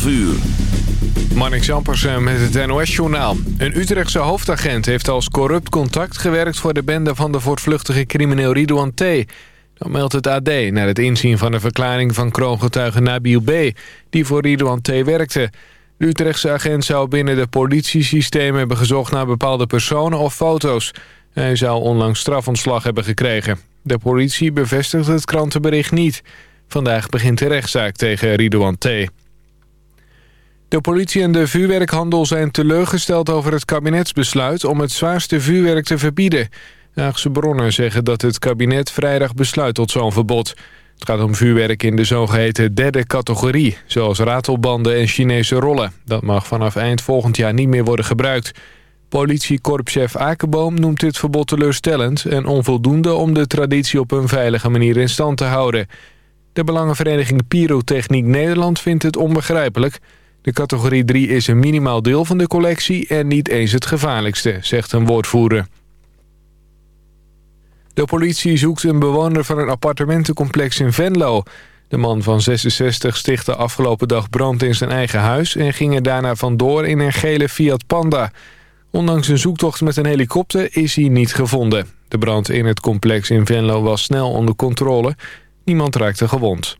12 uur. Met het NOS-journaal. Een Utrechtse hoofdagent heeft als corrupt contact gewerkt... voor de bende van de voortvluchtige crimineel Ridouan T. Dat meldt het AD naar het inzien van de verklaring van kroongetuige Nabil B... die voor Ridouan T. werkte. De Utrechtse agent zou binnen de politiesysteem hebben gezocht... naar bepaalde personen of foto's. Hij zou onlangs strafontslag hebben gekregen. De politie bevestigt het krantenbericht niet... Vandaag begint de rechtszaak tegen Ridouan T. De politie en de vuurwerkhandel zijn teleurgesteld over het kabinetsbesluit... om het zwaarste vuurwerk te verbieden. Haagse bronnen zeggen dat het kabinet vrijdag besluit tot zo'n verbod. Het gaat om vuurwerk in de zogeheten derde categorie... zoals ratelbanden en Chinese rollen. Dat mag vanaf eind volgend jaar niet meer worden gebruikt. Politiekorpschef Akenboom noemt dit verbod teleurstellend... en onvoldoende om de traditie op een veilige manier in stand te houden... De Belangenvereniging Pyrotechniek Nederland vindt het onbegrijpelijk. De categorie 3 is een minimaal deel van de collectie en niet eens het gevaarlijkste, zegt een woordvoerder. De politie zoekt een bewoner van een appartementencomplex in Venlo. De man van 66 stichtte afgelopen dag brand in zijn eigen huis... en ging er daarna vandoor in een gele Fiat Panda. Ondanks een zoektocht met een helikopter is hij niet gevonden. De brand in het complex in Venlo was snel onder controle... Niemand raakte gewond.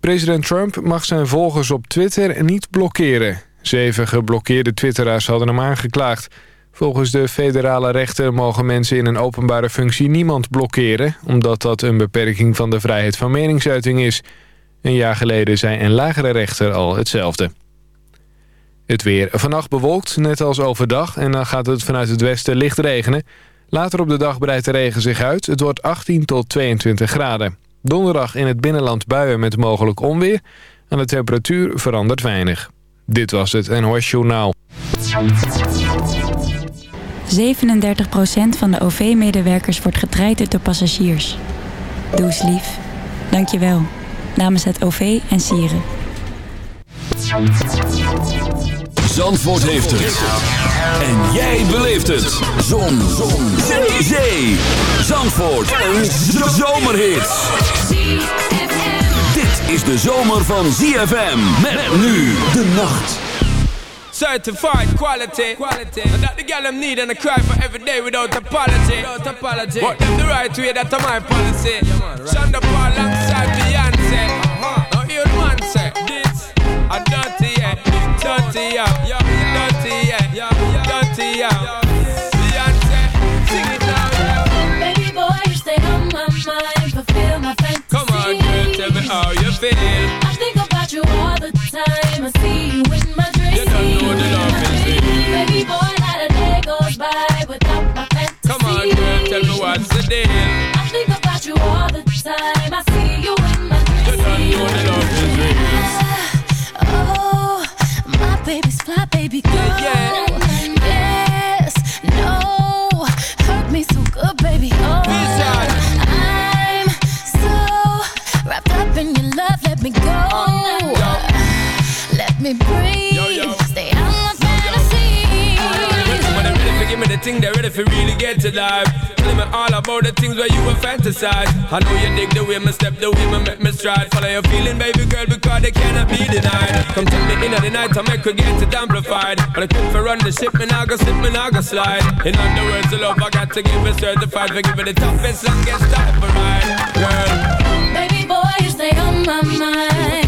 President Trump mag zijn volgers op Twitter niet blokkeren. Zeven geblokkeerde twitteraars hadden hem aangeklaagd. Volgens de federale rechter mogen mensen in een openbare functie niemand blokkeren... omdat dat een beperking van de vrijheid van meningsuiting is. Een jaar geleden zei een lagere rechter al hetzelfde. Het weer vannacht bewolkt, net als overdag... en dan gaat het vanuit het westen licht regenen... Later op de dag breidt de regen zich uit. Het wordt 18 tot 22 graden. Donderdag in het binnenland buien met mogelijk onweer. En de temperatuur verandert weinig. Dit was het NOS Journaal. 37% van de OV-medewerkers wordt getraind door passagiers. Doe eens lief. Dank je wel. Namens het OV en Sieren. Zandvoort heeft het. En jij beleeft het. Zon. Zon. Zee. Zee. Zandvoort. Een zomerhit. Dit is de zomer van ZFM. Met nu de nacht. Certified quality. quality. And that the girl them need and I cry for every day without apology. Without apology. But them the right way, that's my policy. Yeah, man, right. Shonda Paul alongside Beyonce. Uh-huh. Now hear the man say, this, I dirty yeah, dirty yeah, tell me how you feel. I think about you all the time. I see you in my dreams. You don't know the love is real. Baby boy, not a day goes by without my fantasy. Come on, girl, tell me what's the deal. I think about you all the time. I see you in my dreams. You don't know the love is real. Oh, my baby's fly, baby girl. Yeah, in your love. Let me go. Let me breathe. Stay out my fantasy. When they're ready for give me the thing, they're ready for really get to life. Tell me all about the things where you were fantasize. I know you dig the way me step, the way me make me stride. Follow your feeling, baby girl, because they cannot be denied. Come take me in at the night, I make her get it amplified. But I quit for run the ship, me now go slip, me now go slide. In other words, the love I got to give it certified for giving the toughest, longest time for ride. Girl, boy, you stay on my mind.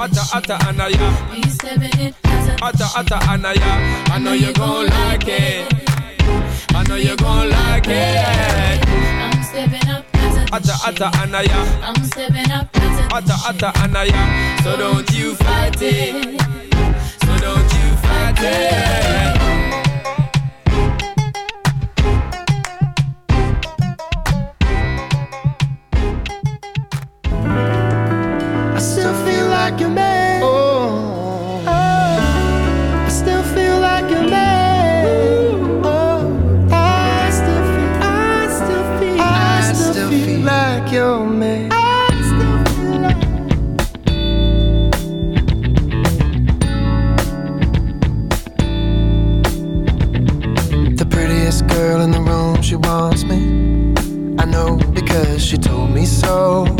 Atta atta anaya, we stepping it, atta atta anaya. I know you gon' like it. I know you gon' like it. I'm stepping up, Atta atta anaya, I'm stepping up, atta atta anaya. So don't you fight it. So don't you fight it. Like a man. Oh. oh, I still feel like man. Oh, I still feel, I still feel, I still feel like your man. I still feel like. The prettiest girl in the room, she wants me. I know because she told me so.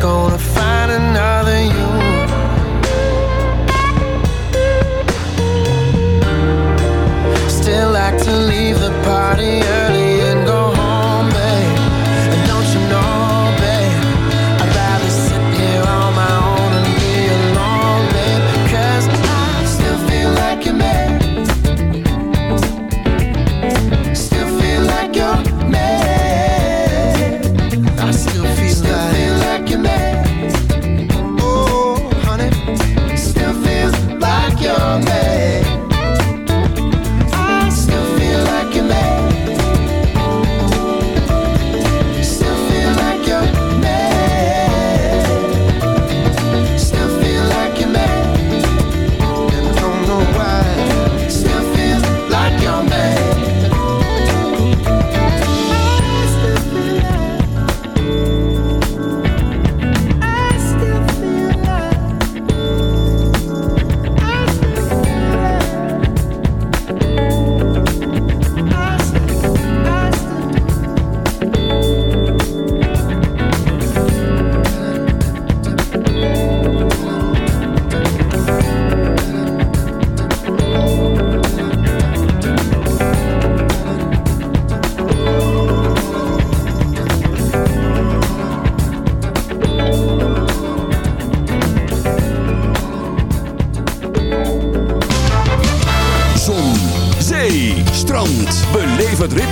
Gonna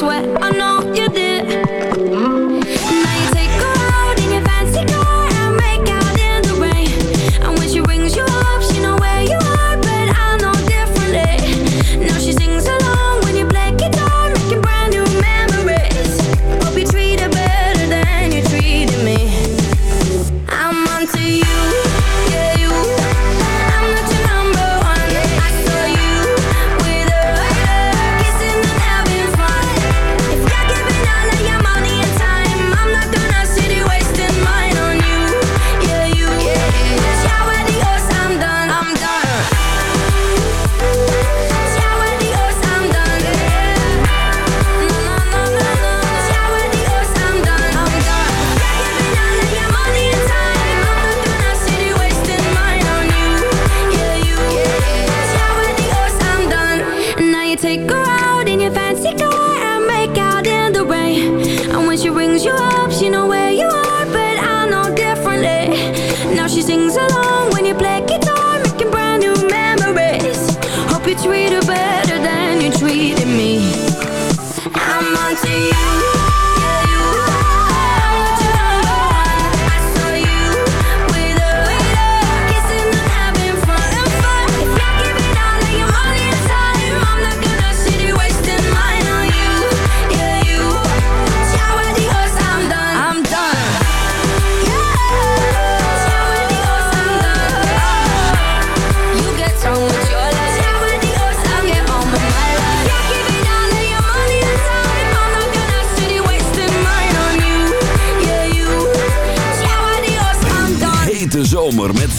sweat. I know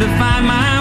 to find my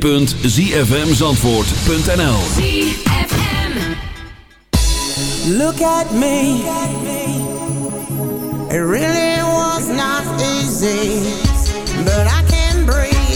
www.zfmzandvoort.nl Look at me. It really was not easy But I can breathe.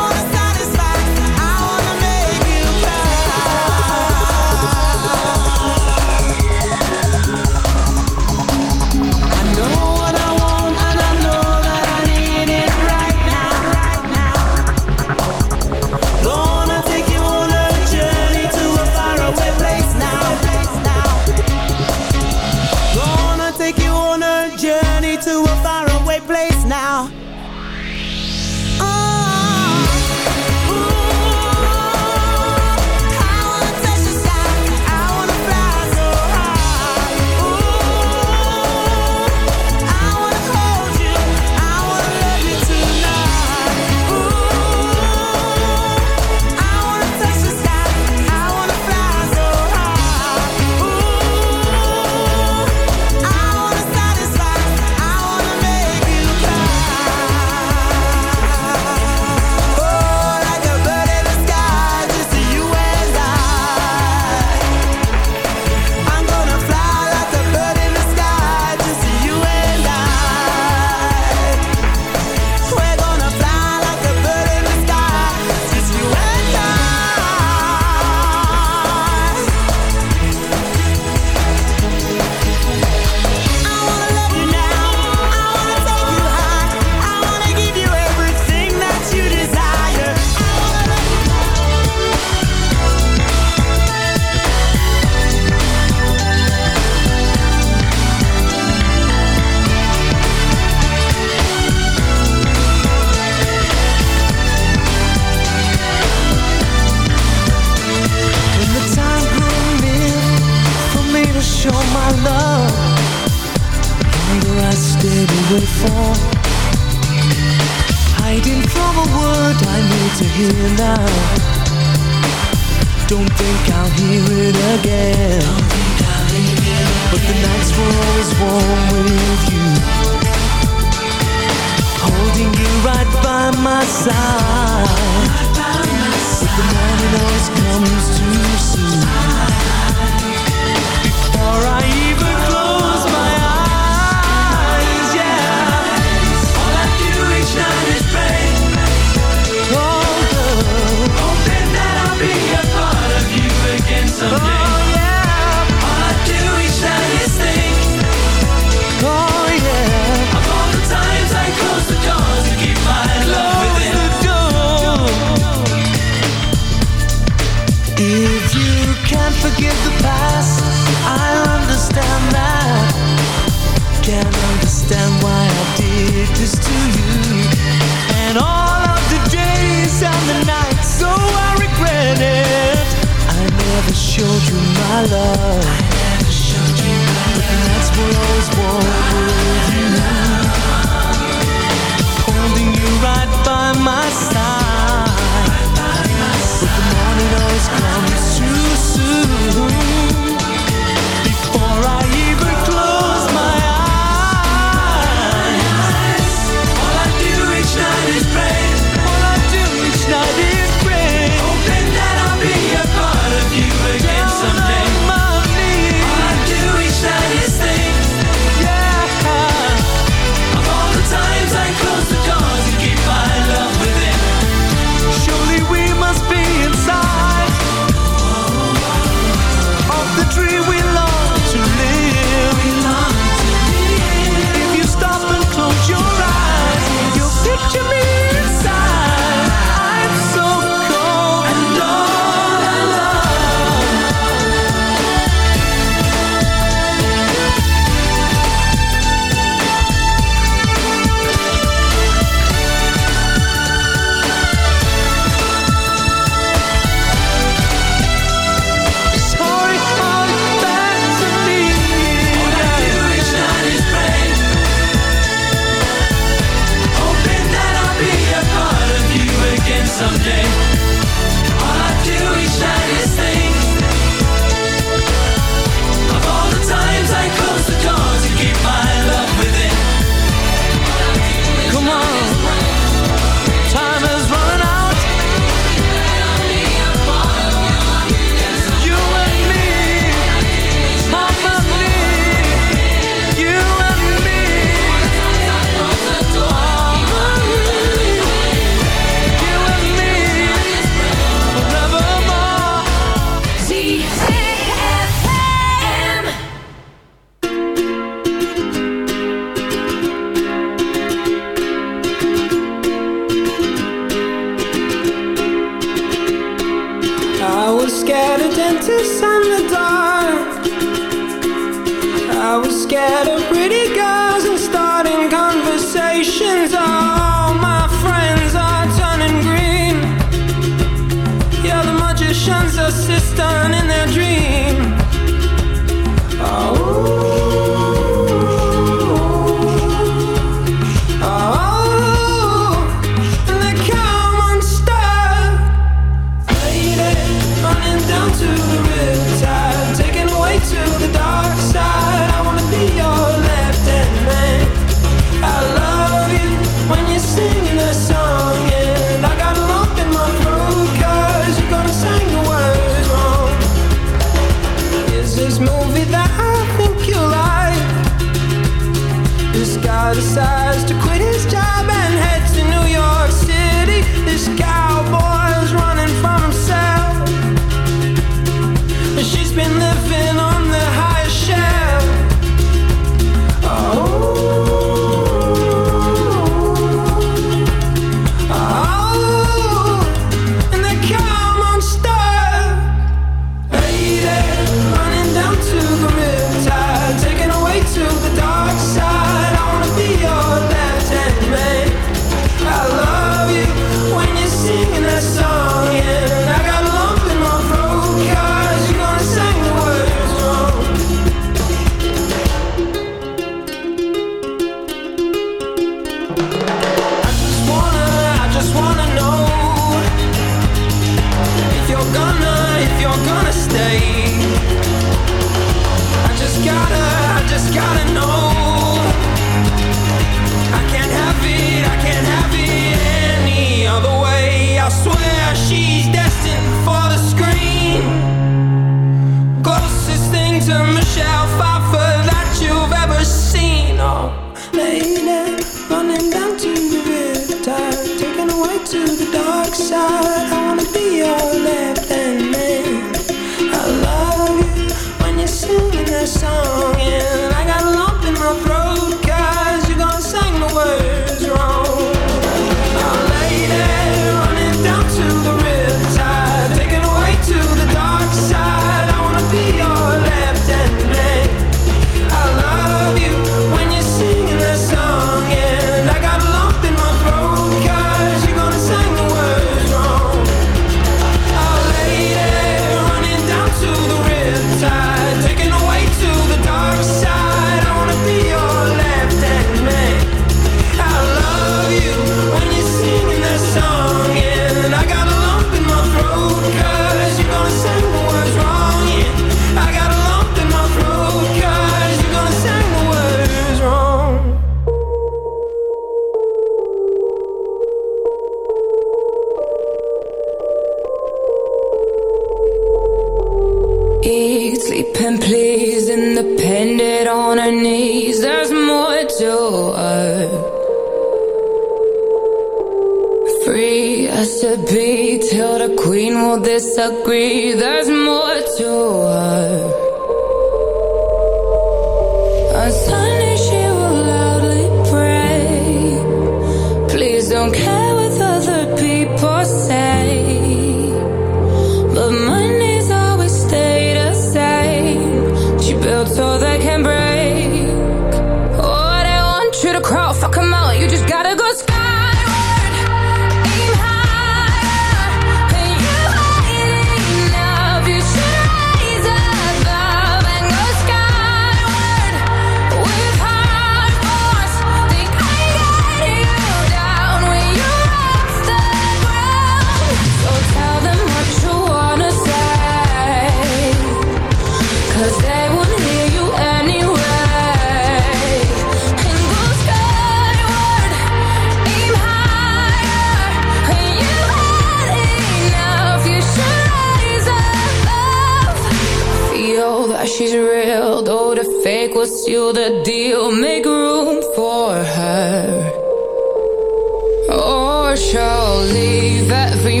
Or she'll leave every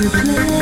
you play?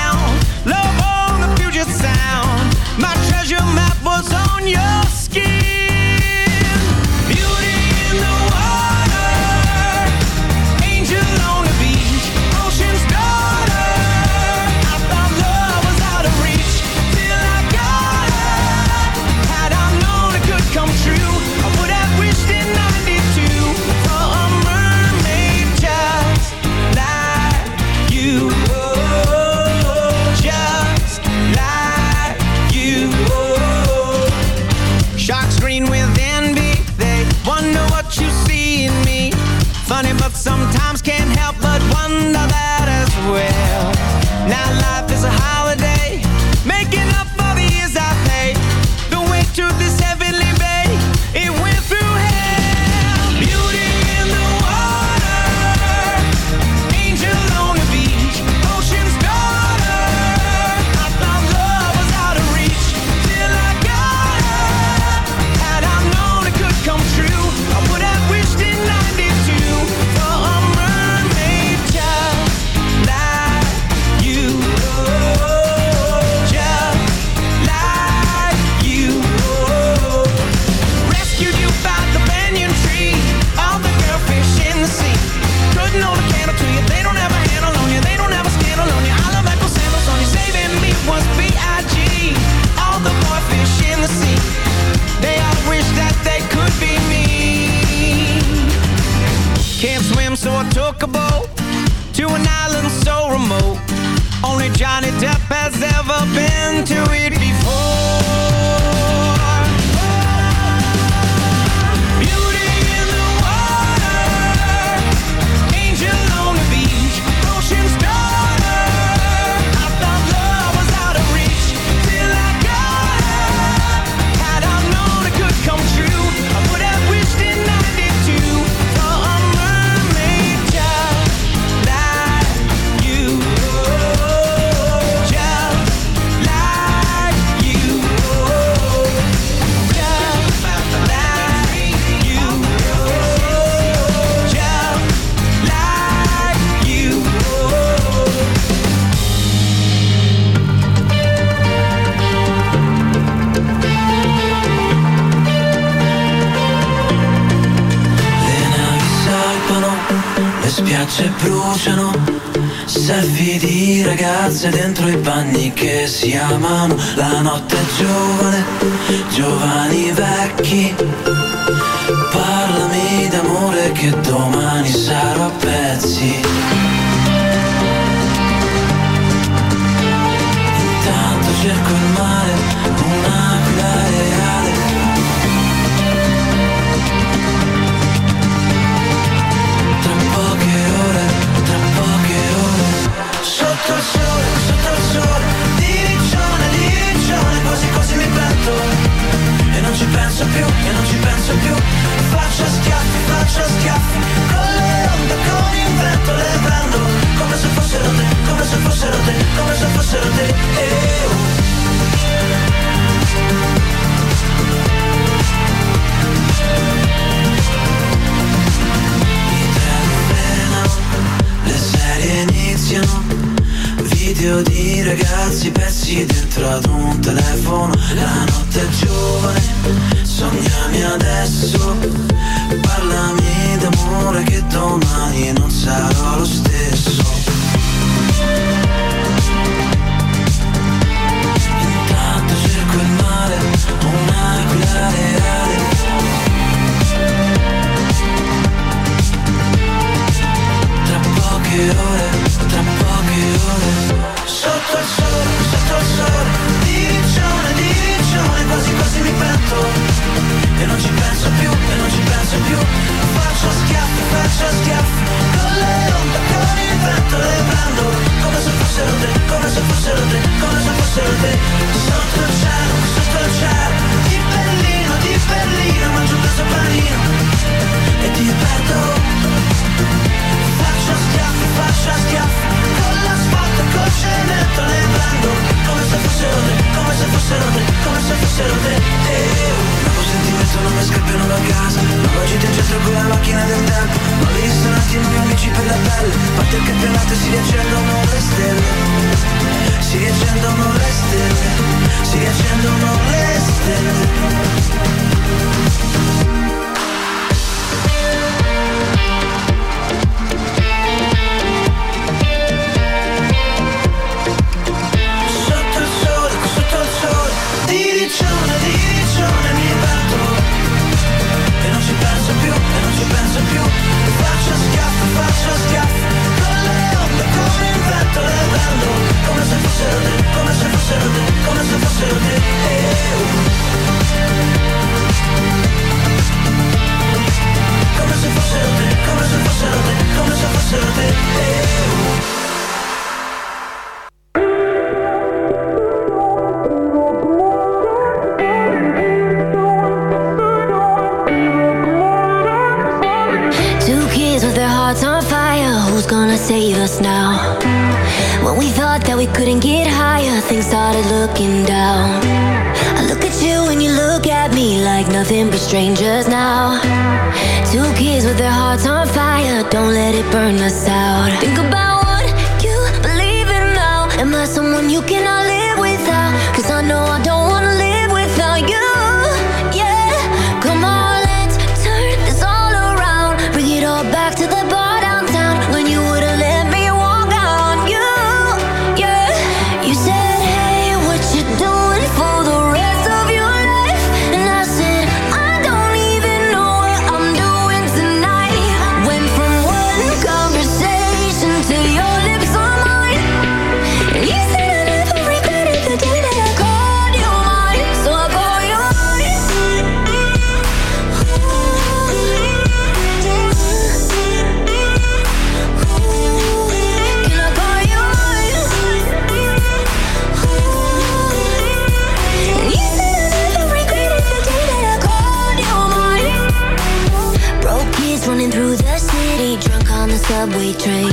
rose bruciano Selfie di ragazze dentro i panni che si amano. La notte è giovane, giovani vecchi. Parlami d'amore che domani sarò a pezzi. baci dentro ad un telefono La notte giù. Train.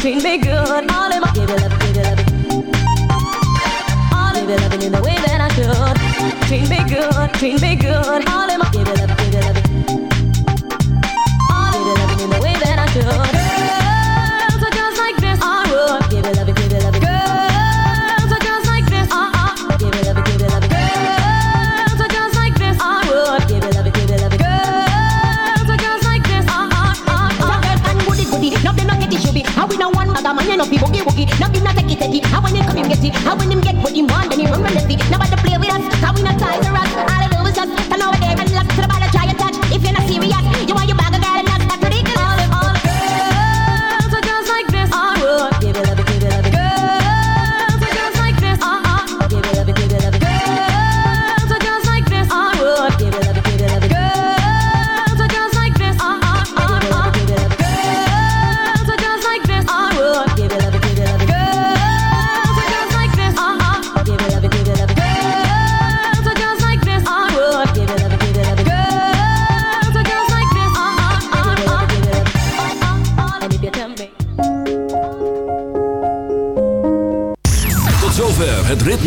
treat me good. All in my give it love, give it love. All in my give it loving in the way that I should. Treat me good, treat me good. All in my give it love, give it love. cookie. Nothing not take it, take it. How when him come him get it. How when him get what he want, then he run relentlessly. Nobody